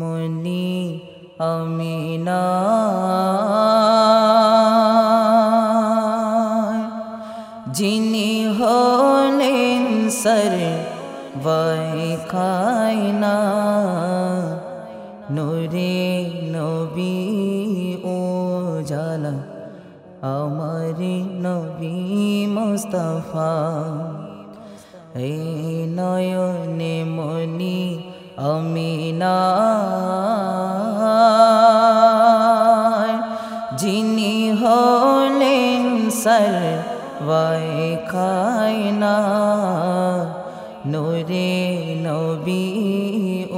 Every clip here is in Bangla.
মনি আমিনা। যিনি হলেন সর খাইনা নুরে নবী ও জালা আমার নবী মুস্তফা। এই নয়নে মনি আমিনা যিনি হলেন সর খাইনা নুরে নবী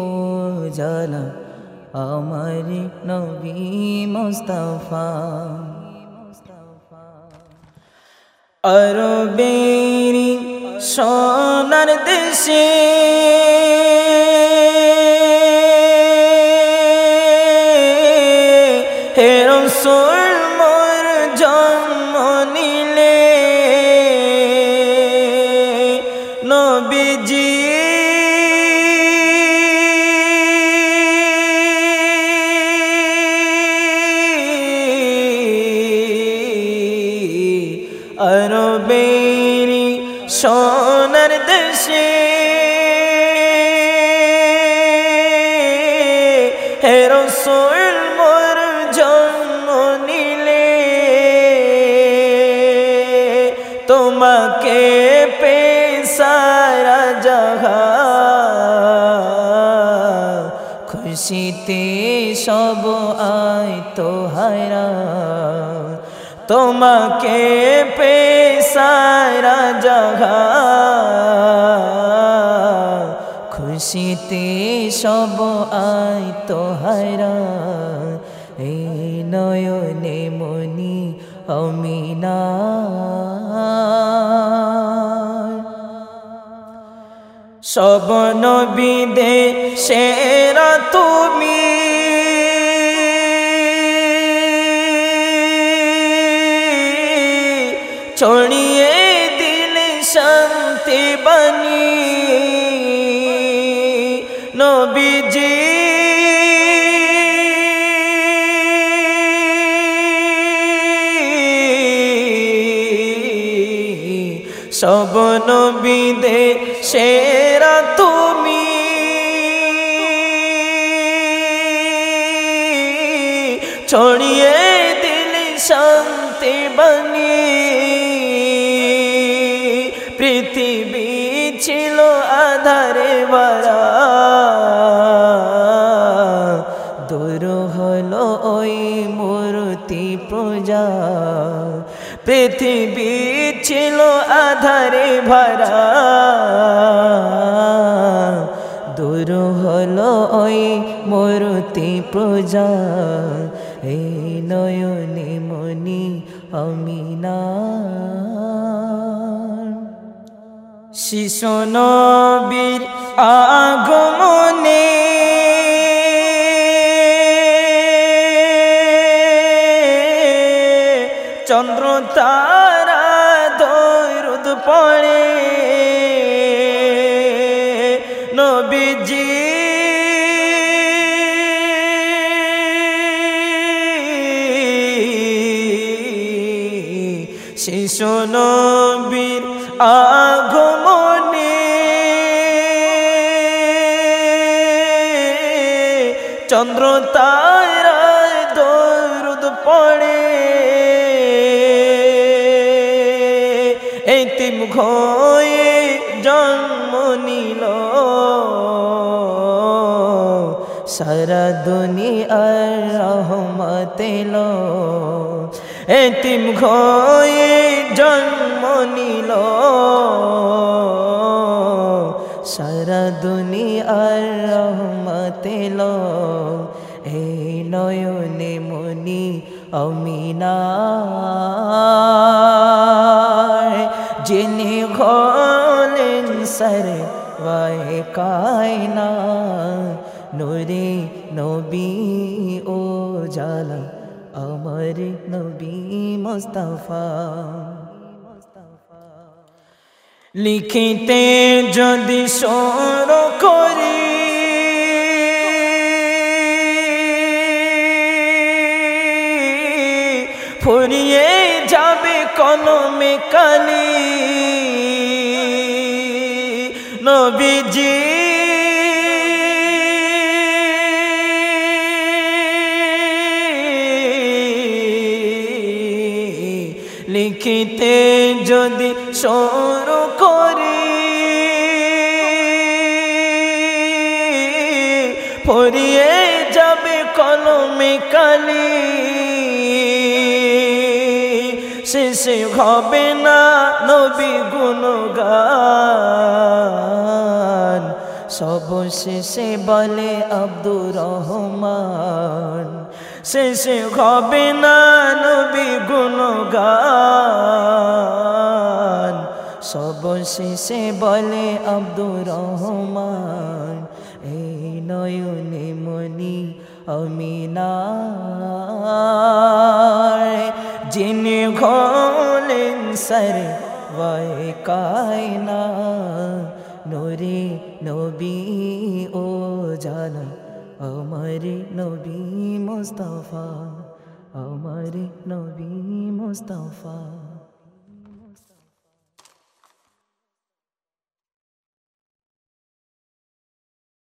ও জালা আমার নবী মুস্তফা। আরবেরি সোনার দেশে রসুল মোর জন্ম নিলে। নবীজি। আরবেরি সোনার দেশে তোমাকে পে সারা জগা। খুশিতে সব আয় তো হারা তোমাকে পে সারা জগা। খুশিতে সব আয় তো হারা এই নয়নে মনি অমিনা। সব নবীদে সেরা তুমি। ছড়িয়ে দিলে শান্তি বানি নবীজি সব নবীদে সেরা তুমি। ছড়িয়ে দিলে শান্তি বাণী। পৃথিবী ছিল আধারে ভরা দূর হলো ওই মূর্তি পূজা। পৃথিবী ছিল আধারে ভরা। দূর হলো ওই মূর্তি পূজা। এই নয়নে মনি অমিনা শিশু নবীর আগমনে পড়ে। নবীজি। শিশু নবীর আগমনে চন্দ্র এই তিম ঘয়ে জন্ম নিল। সারা দুনিয়ার রহমত এলো। এতিম ঘয়ে জন্ম নিল। সারা দুনিয়ার রহমত এলো। এই নয়নে মনি অমিনা। যিনি হলেন সর কায়না নুরে নবী ও জালা আমার নবী মোস্তফা লিখিতে যদি সর করি ফুরিয়ে কলমে কালি। নবীজি। লিখিতে যদি শুরু করি ফুরিয়ে যাবে কলমে কালি। শেষে হবে না নবী গুণগান। সব শেষে বলে আব্দুর রহমান। শেষে হবে না নবী গুণগান। সব শেষে বলে আব্দুর রহমান, এই নয়নে মনি অমিনার যিনি ঘলেন সর वाय কায়না নোরে নবী ও জানা আমার নবী মুস্তফা আমার নবী মুস্তফা